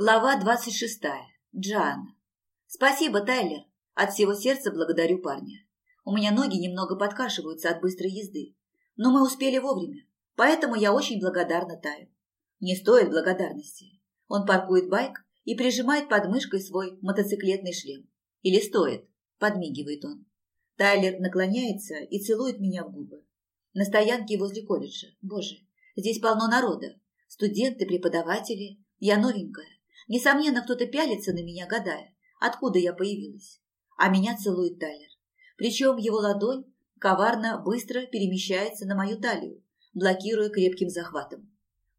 Глава 26. Джоанна. Спасибо, Тайлер. От всего сердца благодарю парня. У меня ноги немного подкашиваются от быстрой езды. Но мы успели вовремя, поэтому я очень благодарна Таю. Не стоит благодарности. Он паркует байк и прижимает под мышкой свой мотоциклетный шлем. Или стоит, подмигивает он. Тайлер наклоняется и целует меня в губы. На стоянке возле колледжа. Боже, здесь полно народа. Студенты, преподаватели. Я новенькая Несомненно, кто-то пялится на меня, гадая, откуда я появилась. А меня целует Тайлер. Причем его ладонь коварно быстро перемещается на мою талию, блокируя крепким захватом.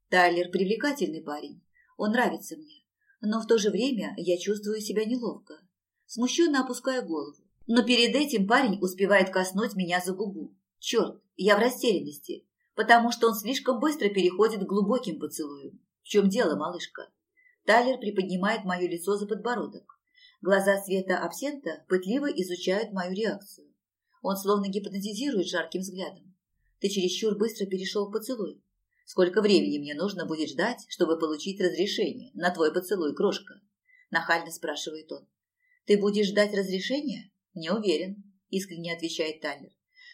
Тайлер привлекательный парень. Он нравится мне. Но в то же время я чувствую себя неловко. Смущенно опуская голову. Но перед этим парень успевает коснуть меня за губу. Черт, я в растерянности, потому что он слишком быстро переходит к глубоким поцелуям. В чем дело, малышка? Талер приподнимает мое лицо за подбородок. Глаза света абсента пытливо изучают мою реакцию. Он словно гипнотизирует жарким взглядом. Ты чересчур быстро перешел к поцелую. Сколько времени мне нужно будет ждать, чтобы получить разрешение на твой поцелуй, крошка? Нахально спрашивает он. Ты будешь ждать разрешения? Не уверен, искренне отвечает Талер.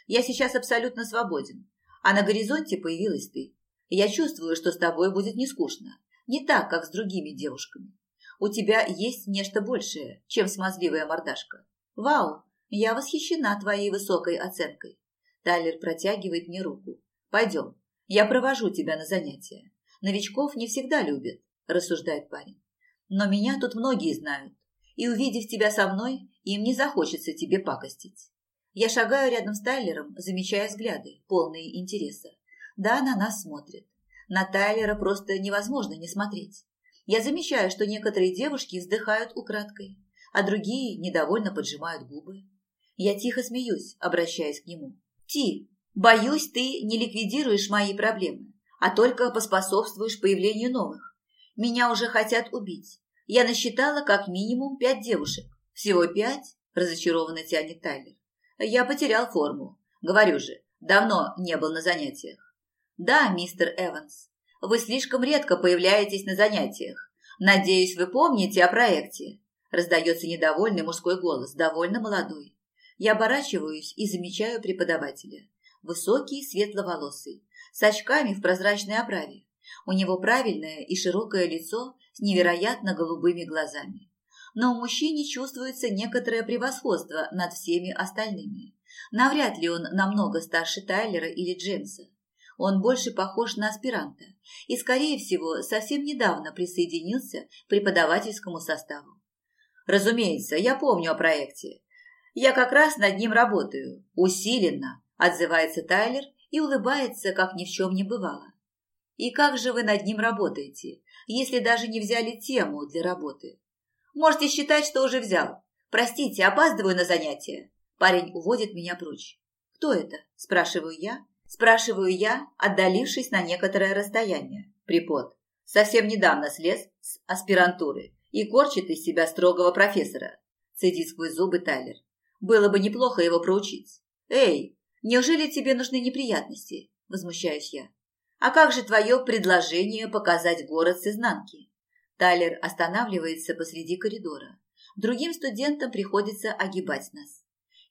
Я сейчас абсолютно свободен, а на горизонте появилась ты. Я чувствую, что с тобой будет не скучно. Не так, как с другими девушками. У тебя есть нечто большее, чем смазливая мордашка. Вау, я восхищена твоей высокой оценкой. Тайлер протягивает мне руку. Пойдем, я провожу тебя на занятия. Новичков не всегда любят, рассуждает парень. Но меня тут многие знают. И увидев тебя со мной, им не захочется тебе пакостить. Я шагаю рядом с Тайлером, замечая взгляды, полные интереса. Да, на нас смотрит. На Тайлера просто невозможно не смотреть. Я замечаю, что некоторые девушки вздыхают украдкой, а другие недовольно поджимают губы. Я тихо смеюсь, обращаясь к нему. «Ти, боюсь, ты не ликвидируешь мои проблемы, а только поспособствуешь появлению новых. Меня уже хотят убить. Я насчитала как минимум пять девушек. Всего пять?» – разочарованно тянет Тайлер. «Я потерял форму. Говорю же, давно не был на занятиях. «Да, мистер Эванс, вы слишком редко появляетесь на занятиях. Надеюсь, вы помните о проекте». Раздается недовольный мужской голос, довольно молодой. Я оборачиваюсь и замечаю преподавателя. Высокий, светловолосый, с очками в прозрачной оправе. У него правильное и широкое лицо с невероятно голубыми глазами. Но у мужчины чувствуется некоторое превосходство над всеми остальными. Навряд ли он намного старше Тайлера или Джеймса. Он больше похож на аспиранта и, скорее всего, совсем недавно присоединился к преподавательскому составу. «Разумеется, я помню о проекте. Я как раз над ним работаю. Усиленно!» – отзывается Тайлер и улыбается, как ни в чем не бывало. «И как же вы над ним работаете, если даже не взяли тему для работы?» «Можете считать, что уже взял. Простите, опаздываю на занятия». Парень уводит меня прочь. «Кто это?» – спрашиваю я, Спрашиваю я, отдалившись на некоторое расстояние. Препод. Совсем недавно слез с аспирантуры и корчит из себя строгого профессора. Цедит сквозь зубы Тайлер. Было бы неплохо его проучить. Эй, неужели тебе нужны неприятности? Возмущаюсь я. А как же твое предложение показать город с изнанки? Тайлер останавливается посреди коридора. Другим студентам приходится огибать нас.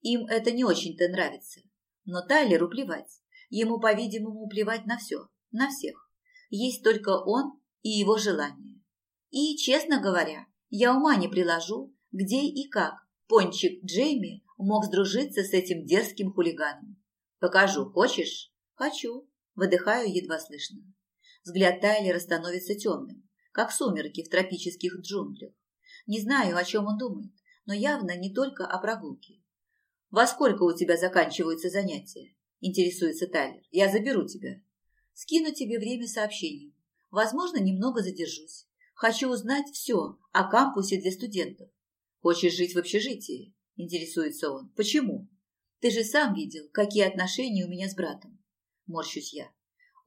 Им это не очень-то нравится. Но Тайлеру плевать. Ему, по-видимому, плевать на все, на всех. Есть только он и его желание. И, честно говоря, я ума не приложу, где и как пончик Джейми мог сдружиться с этим дерзким хулиганом. «Покажу, хочешь?» «Хочу», – выдыхаю едва слышно. Взгляд Тайлера становится темным, как сумерки в тропических джунглях. Не знаю, о чем он думает, но явно не только о прогулке. «Во сколько у тебя заканчиваются занятия?» интересуется Тайлер. Я заберу тебя. Скину тебе время сообщения. Возможно, немного задержусь. Хочу узнать все о кампусе для студентов. Хочешь жить в общежитии? Интересуется он. Почему? Ты же сам видел, какие отношения у меня с братом. Морщусь я.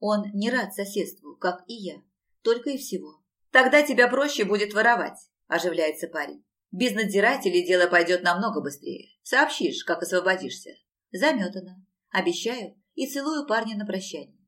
Он не рад соседству, как и я. Только и всего. Тогда тебя проще будет воровать, оживляется парень. Без надзирателей дело пойдет намного быстрее. Сообщишь, как освободишься. Заметано. Обещаю и целую парня на прощание.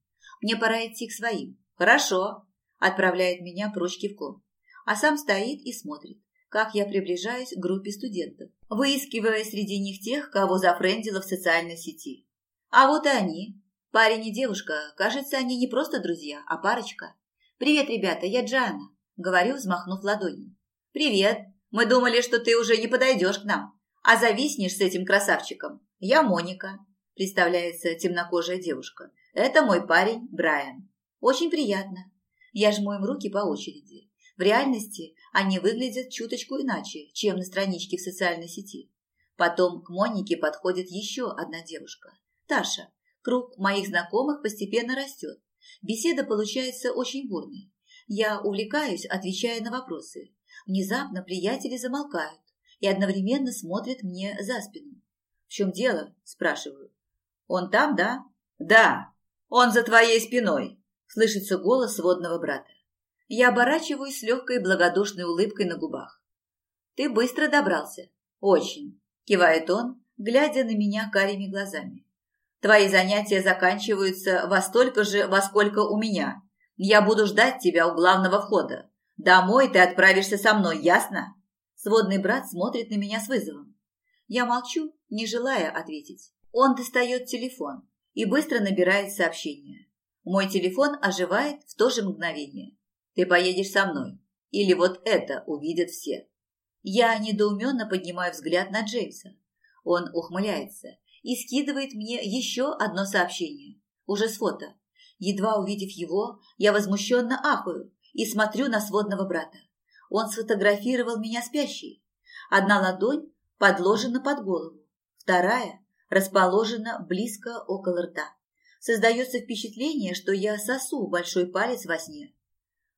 Мне пора идти к своим. Хорошо, отправляет меня прочь кивком. А сам стоит и смотрит, как я приближаюсь к группе студентов, выискивая среди них тех, кого зафрендила в социальной сети. А вот и они. Парень и девушка, кажется, они не просто друзья, а парочка. «Привет, ребята, я Джана», — говорю, взмахнув ладонью. «Привет. Мы думали, что ты уже не подойдешь к нам, а зависнешь с этим красавчиком. Я Моника представляется темнокожая девушка. «Это мой парень Брайан». «Очень приятно». Я жму им руки по очереди. В реальности они выглядят чуточку иначе, чем на страничке в социальной сети. Потом к Монике подходит еще одна девушка. Таша. Круг моих знакомых постепенно растет. Беседа получается очень бурной. Я увлекаюсь, отвечая на вопросы. Внезапно приятели замолкают и одновременно смотрят мне за спину. «В чем дело?» – спрашиваю. «Он там, да?» «Да, он за твоей спиной!» – слышится голос водного брата. Я оборачиваюсь с легкой благодушной улыбкой на губах. «Ты быстро добрался?» «Очень», – кивает он, глядя на меня карими глазами. «Твои занятия заканчиваются во столько же, во сколько у меня. Я буду ждать тебя у главного входа. Домой ты отправишься со мной, ясно?» Сводный брат смотрит на меня с вызовом. Я молчу, не желая ответить. Он достает телефон и быстро набирает сообщение. Мой телефон оживает в то же мгновение. Ты поедешь со мной. Или вот это увидят все. Я недоуменно поднимаю взгляд на Джеймса. Он ухмыляется и скидывает мне еще одно сообщение. Уже с фото. Едва увидев его, я возмущенно ахую и смотрю на сводного брата. Он сфотографировал меня спящей. Одна ладонь подложена под голову, вторая расположена близко около рта. Создается впечатление, что я сосу большой палец во сне.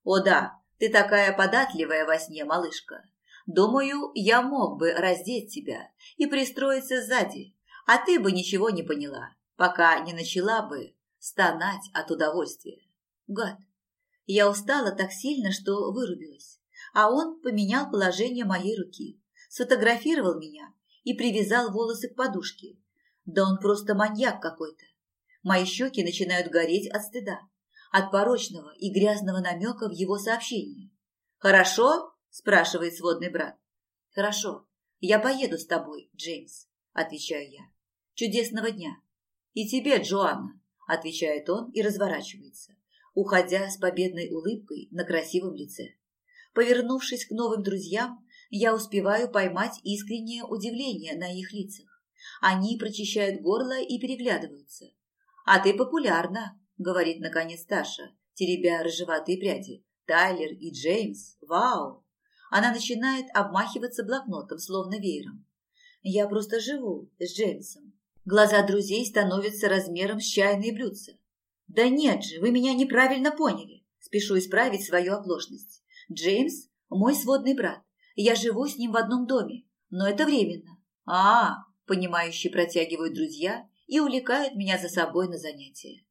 О да, ты такая податливая во сне, малышка. Думаю, я мог бы раздеть тебя и пристроиться сзади, а ты бы ничего не поняла, пока не начала бы стонать от удовольствия. Гад. Я устала так сильно, что вырубилась. А он поменял положение моей руки, сфотографировал меня и привязал волосы к подушке, да он просто маньяк какой-то. Мои щеки начинают гореть от стыда, от порочного и грязного намека в его сообщении. «Хорошо?» – спрашивает сводный брат. «Хорошо. Я поеду с тобой, Джеймс», – отвечаю я. «Чудесного дня!» «И тебе, Джоанна!» – отвечает он и разворачивается, уходя с победной улыбкой на красивом лице. Повернувшись к новым друзьям, я успеваю поймать искреннее удивление на их лицах. Они прочищают горло и переглядываются. «А ты популярна», — говорит наконец Таша, теребя рыжеватые пряди. «Тайлер и Джеймс, вау!» Она начинает обмахиваться блокнотом, словно веером. «Я просто живу с Джеймсом». Глаза друзей становятся размером с чайные блюдца. «Да нет же, вы меня неправильно поняли!» Спешу исправить свою оплошность. «Джеймс – мой сводный брат. Я живу с ним в одном доме, но это временно». «А, понимающие протягивают друзья и увлекают меня за собой на занятия.